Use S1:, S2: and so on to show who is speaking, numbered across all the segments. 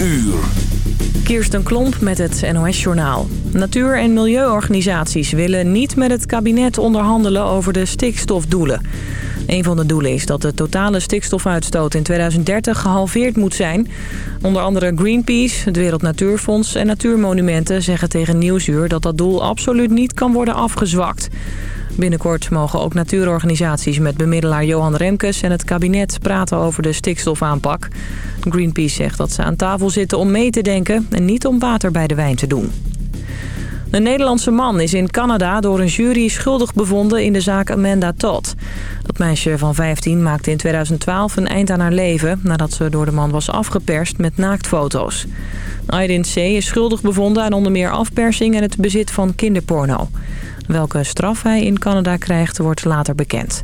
S1: uur.
S2: Kirsten Klomp met het NOS-journaal. Natuur- en milieuorganisaties willen niet met het kabinet onderhandelen over de stikstofdoelen. Een van de doelen is dat de totale stikstofuitstoot in 2030 gehalveerd moet zijn. Onder andere Greenpeace, het Wereld Natuurfonds en Natuurmonumenten zeggen tegen Nieuwsuur... dat dat doel absoluut niet kan worden afgezwakt. Binnenkort mogen ook natuurorganisaties met bemiddelaar Johan Remkes en het kabinet praten over de stikstofaanpak. Greenpeace zegt dat ze aan tafel zitten om mee te denken en niet om water bij de wijn te doen. Een Nederlandse man is in Canada door een jury schuldig bevonden in de zaak Amanda Todd. Dat meisje van 15 maakte in 2012 een eind aan haar leven... nadat ze door de man was afgeperst met naaktfoto's. Aydin C. is schuldig bevonden aan onder meer afpersing en het bezit van kinderporno. Welke straf hij in Canada krijgt, wordt later bekend.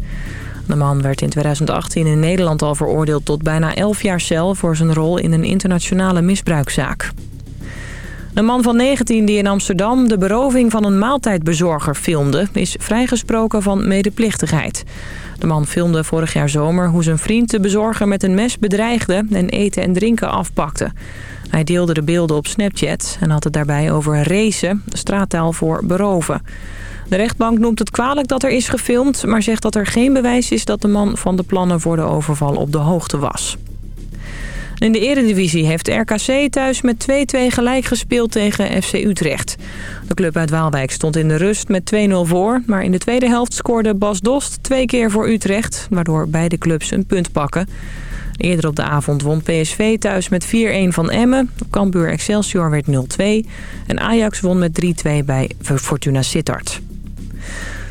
S2: De man werd in 2018 in Nederland al veroordeeld tot bijna 11 jaar cel... voor zijn rol in een internationale misbruikzaak. Een man van 19 die in Amsterdam de beroving van een maaltijdbezorger filmde... is vrijgesproken van medeplichtigheid. De man filmde vorig jaar zomer hoe zijn vriend de bezorger met een mes bedreigde... en eten en drinken afpakte. Hij deelde de beelden op Snapchat en had het daarbij over racen, straattaal voor beroven. De rechtbank noemt het kwalijk dat er is gefilmd... maar zegt dat er geen bewijs is dat de man van de plannen voor de overval op de hoogte was. In de eredivisie heeft RKC thuis met 2-2 gelijk gespeeld tegen FC Utrecht. De club uit Waalwijk stond in de rust met 2-0 voor... maar in de tweede helft scoorde Bas Dost twee keer voor Utrecht... waardoor beide clubs een punt pakken. Eerder op de avond won PSV thuis met 4-1 van Emmen. Cambuur Excelsior werd 0-2. En Ajax won met 3-2 bij Fortuna Sittard.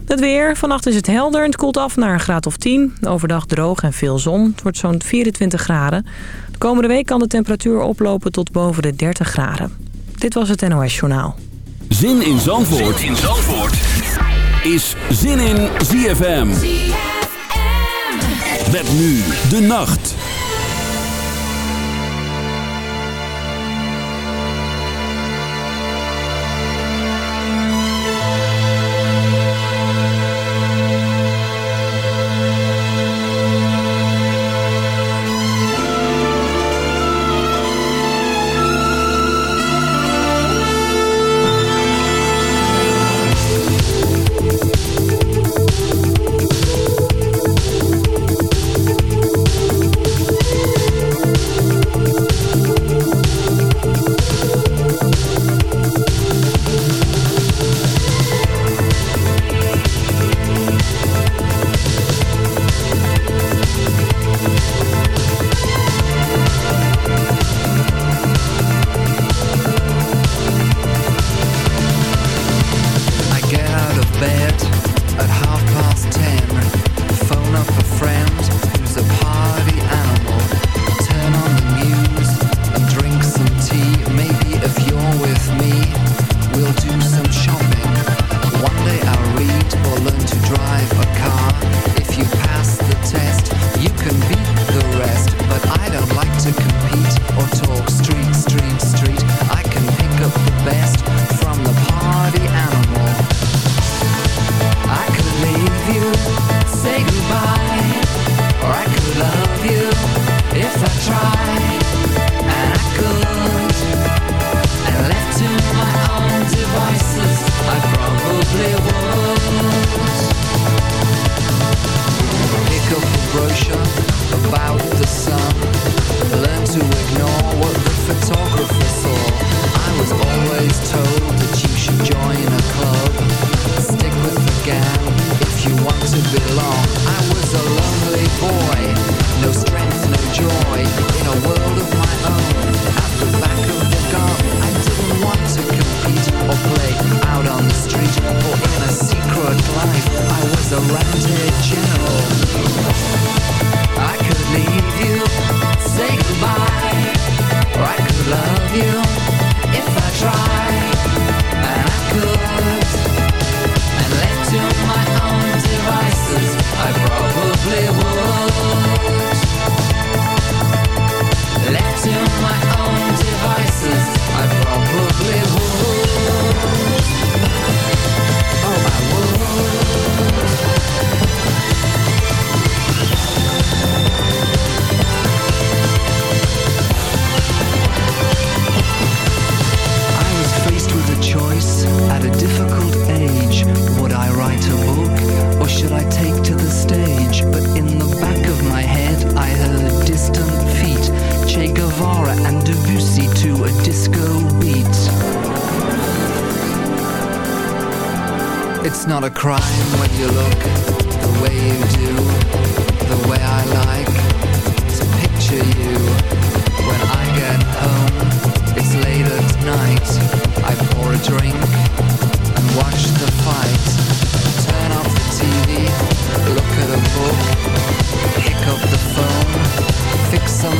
S2: Het weer. Vannacht is het helder en het koelt af naar een graad of 10. Overdag droog en veel zon. Het wordt zo'n 24 graden. De komende week kan de temperatuur oplopen tot boven de 30 graden. Dit was het NOS Journaal.
S1: Zin in Zandvoort, zin in Zandvoort. is Zin in ZFM. ZFM. Met nu de nacht.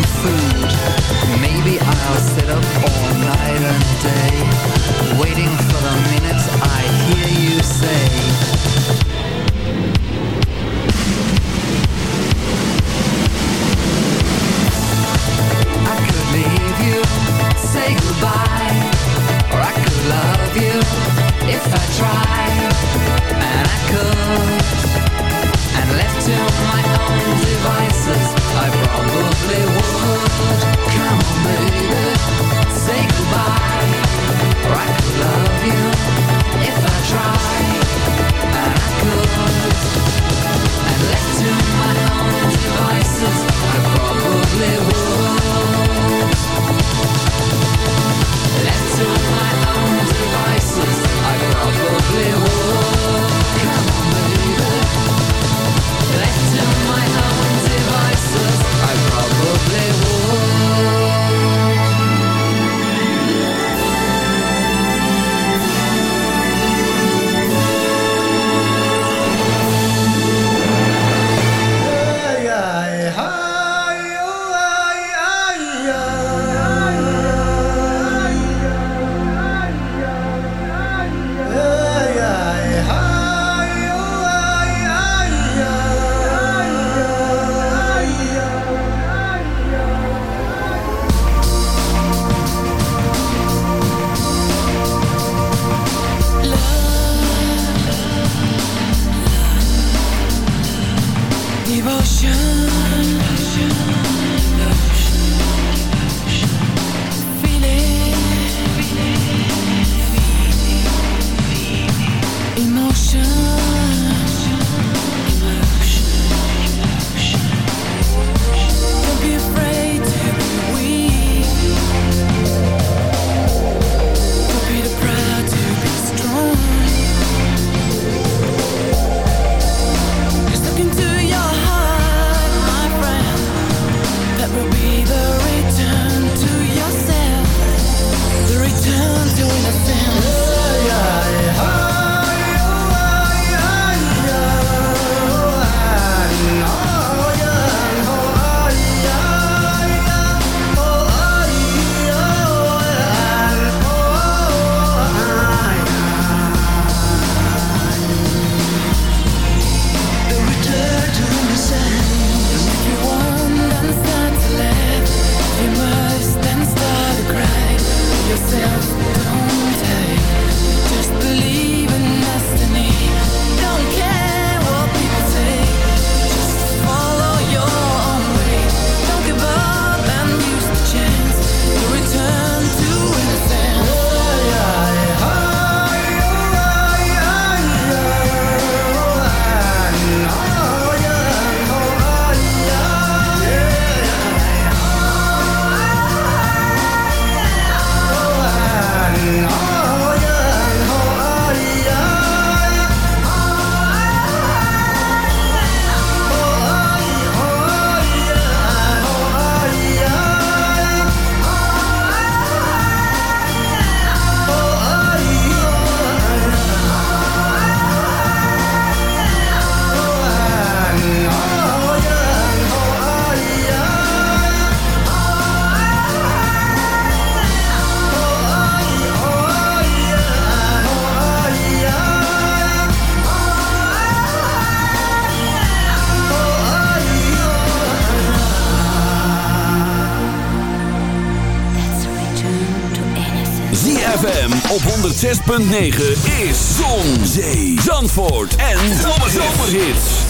S3: food.
S1: 106.9 is Zon, Zee, Zandvoort en Zomerhits.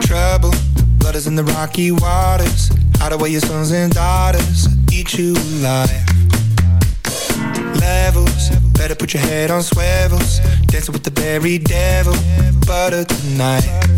S4: Trouble, blood is in the rocky waters. Out away your sons and daughters, eat you alive. Levels, better put your head on swivels. Dancing with the very devil, butter tonight.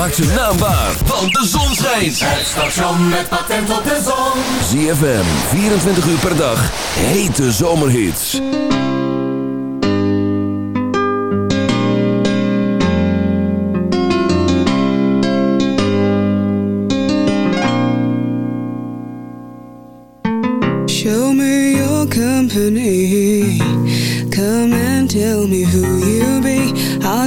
S1: Maakt zijn naam waar, want de zon schijnt.
S3: Het station met patent op de zon.
S1: ZFM, 24 uur per dag, hete zomerhits.
S5: Show me your company. Come and tell me who you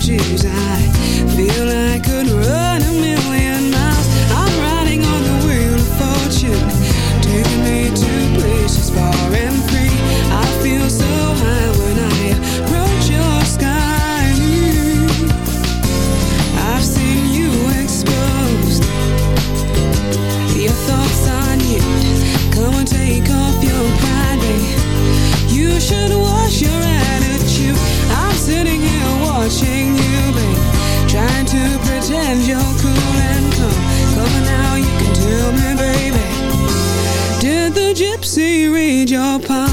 S5: energies. I feel I could run a million miles. I'm riding on the wheel of fortune, taking me to places far and free. I feel so high when I approach your sky. I've seen you exposed. Your thoughts on you. Come and take off your pride. You should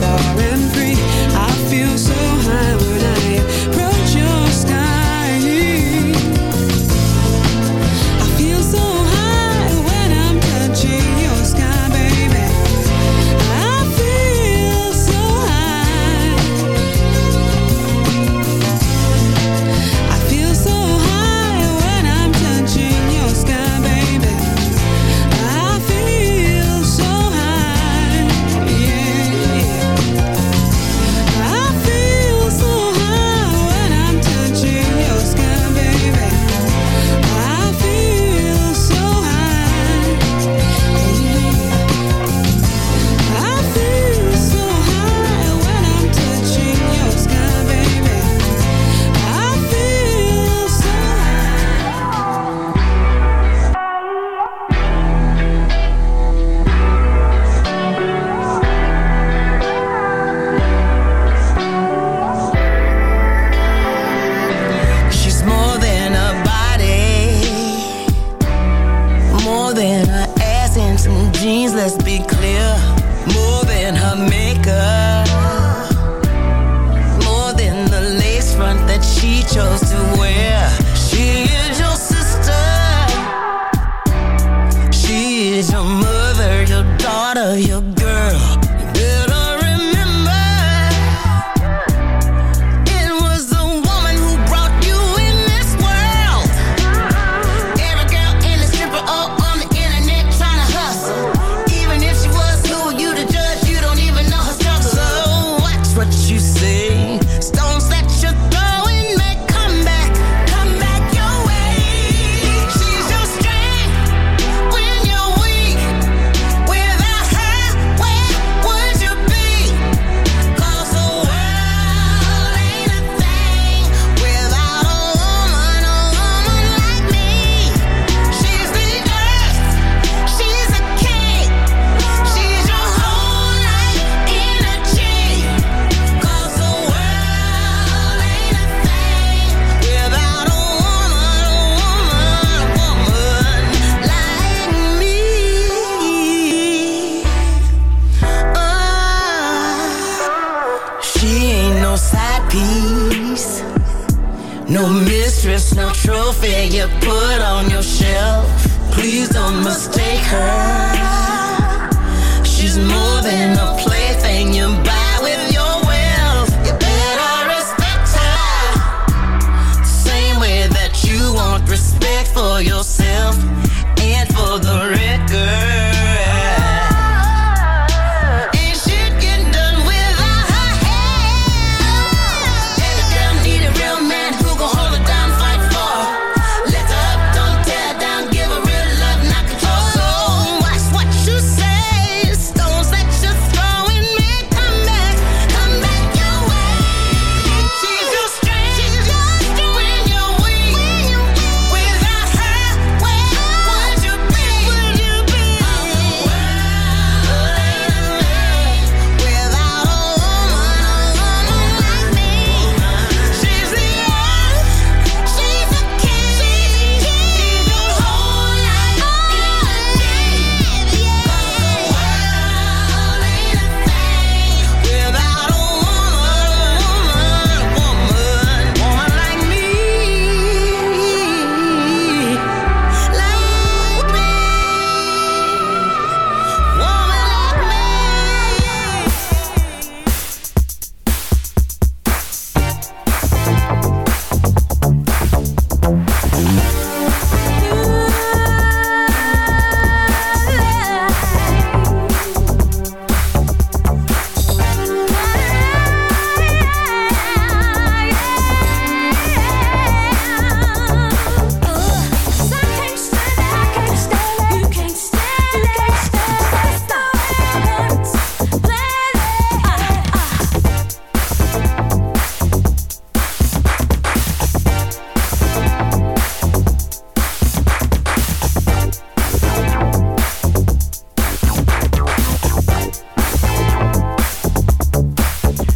S5: far
S6: for yourself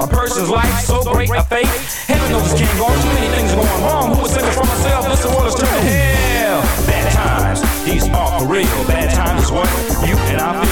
S7: a person's life so great a fate? Heaven knows can't go. Too many things going wrong. Who was thinking for myself? This world is turning hell. Bad times, these are for real. Bad times is what you and I feel.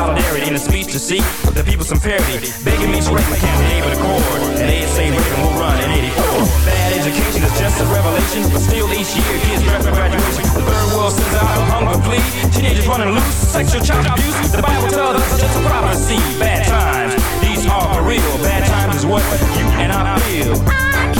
S7: solidarity in a speech to seek the people some parity. Begging me straight, can't name the chord. And they say Reagan will run in 84. Bad education is just a revelation, but still each year kids draft for graduation. The third world sends out a hunger plea. Teenagers running loose, sexual child abuse. The Bible tells us it's just a prophecy. Bad times, these are for real. Bad times is what you and I feel.
S8: I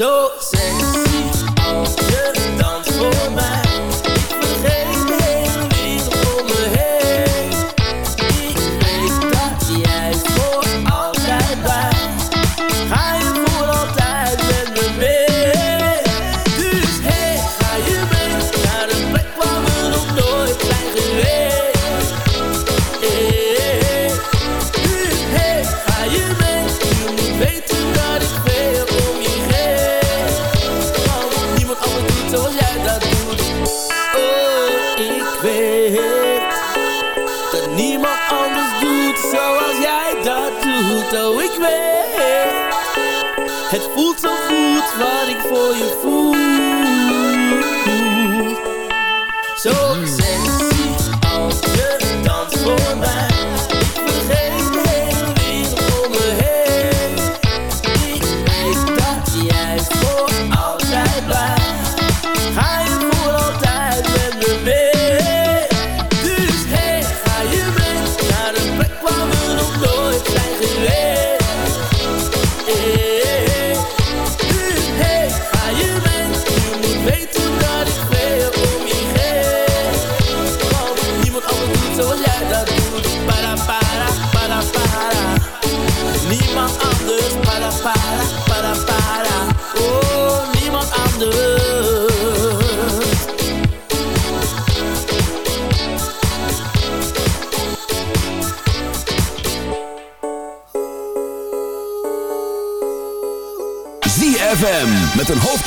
S1: So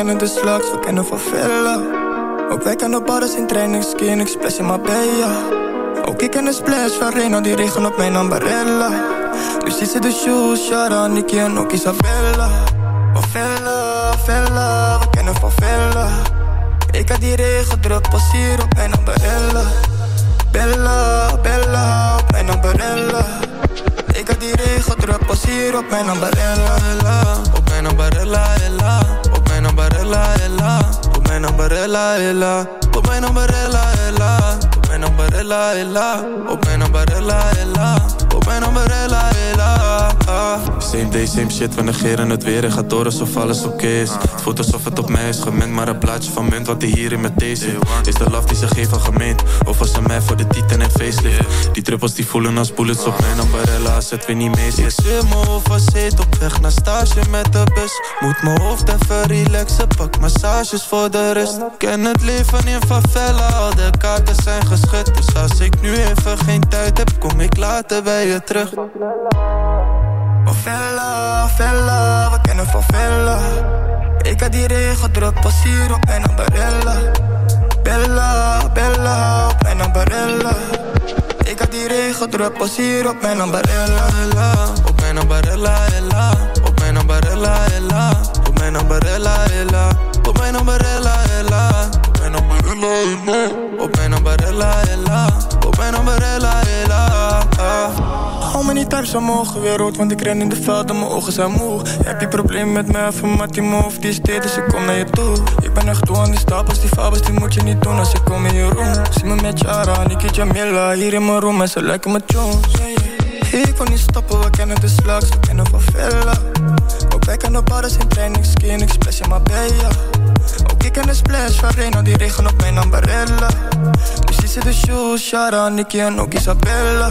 S9: Kennen de slags, we kennen van villa. Ook wij kennen badders in training, ski en ik splash in Marbella. Ook ik ken de splash van Reno, die regen op mijn ambarella. Nu ziet ze de shoes, Shara, Nicky en ook Isabella. Van villa, villa, we kennen van villa. Ik had die regen druk, pas hier op mijn ambarella. Bella, Bella, op mijn ambarella. Ik had die regen druk, pas hier op mijn ambarella. Ella, op mijn ambarella, ella. Ambarella, ella. Op mijn ambarella, ella. Op mijn ambarella, ella. Op mijn ambarella, ella. Op mijn ambarella, ella. Mijn ambarella, ella. Same day, same shit, we negeren het weer en gaat door alsof alles oké is. Het voelt alsof het op mij is gemend, maar een plaatje van munt wat hij hier in met deze. Is de love die ze geven gemeend, of was ze mij voor de titan en facelift? Die druppels die voelen als bullets op mijn ambarella als het weer niet mee zit. mijn hoofd zit op weg naar stage met de bus. Moet mijn hoofd even relaxen, pak massages voor de rust. Ken het leven in favela, al de kaarten zijn geschud. Dus als ik nu even geen tijd heb, kom ik later bij je terug. Van Vella, Vella, we kennen van Vella. Ik had die regen druk, op mijn. Bella, Bella, op mijn ambarella. Ik had die regen druk, pas hier op mijn ambarella. Ella, op mijn ambarella, ella. Op mijn ambarella, ella. Op mijn ambarella, ella. Op mijn ambarella, ella. Op mijn ambarella, ella. Op ella. Hou me niet thuis, mogen weer rood, want ik ren in de velden, mijn ogen zijn moe. Heb je probleem met mij, van Mattie Move, die is dus ik kom naar je toe. Ik ben echt toe aan die stapels, die fabels, die moet je niet doen als ik kom in je room. Zie me met Jara, Niki Jamila, hier in mijn room en ze lijken me Jones. Ik kon niet stoppen, we kennen de slags, we kennen van Villa. Ook wij kennen badders in training, ski en ik splash in Marbella. Ook ik ken de splash van Reno, die regen op mijn ambarella. Nu ziet ze de shoes, Shara, Nicky en ook Isabella.